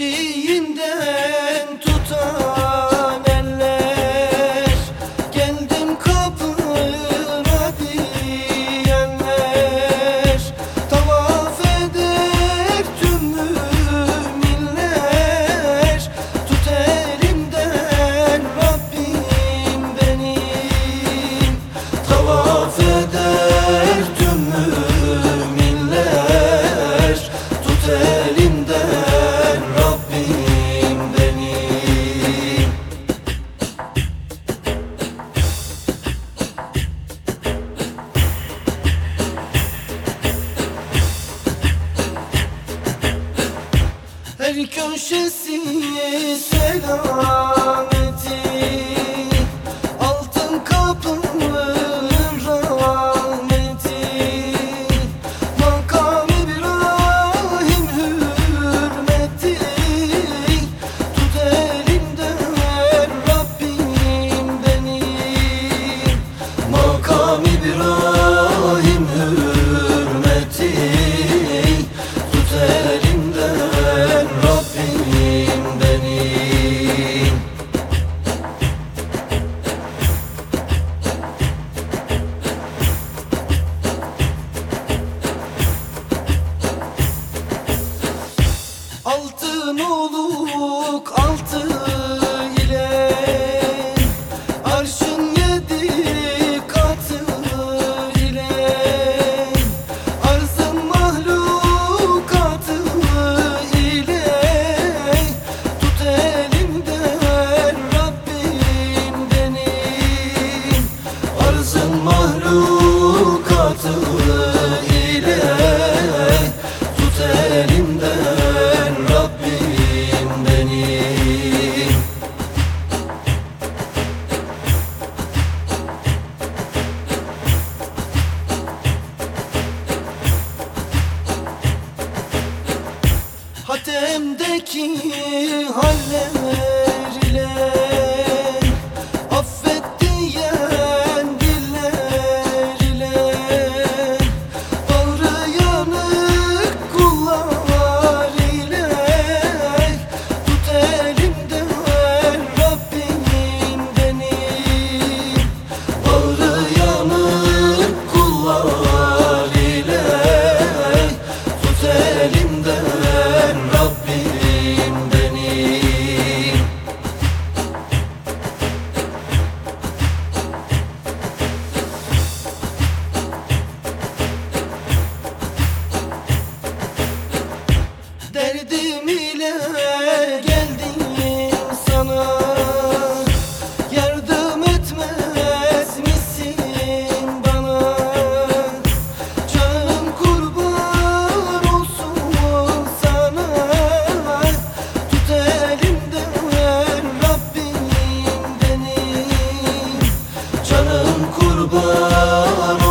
eşiğinde. Her köşesi selameti Altın kapının rahmeti. Makam İbrahim hürmeti. Tut elimden Rabbim beni. Makam İbrahim oluk altı ile Arşın yedi katı ile Arzın mahlukatı ile Tut elimden Rabbim benim. Arzın mahlukatı ki haller kurban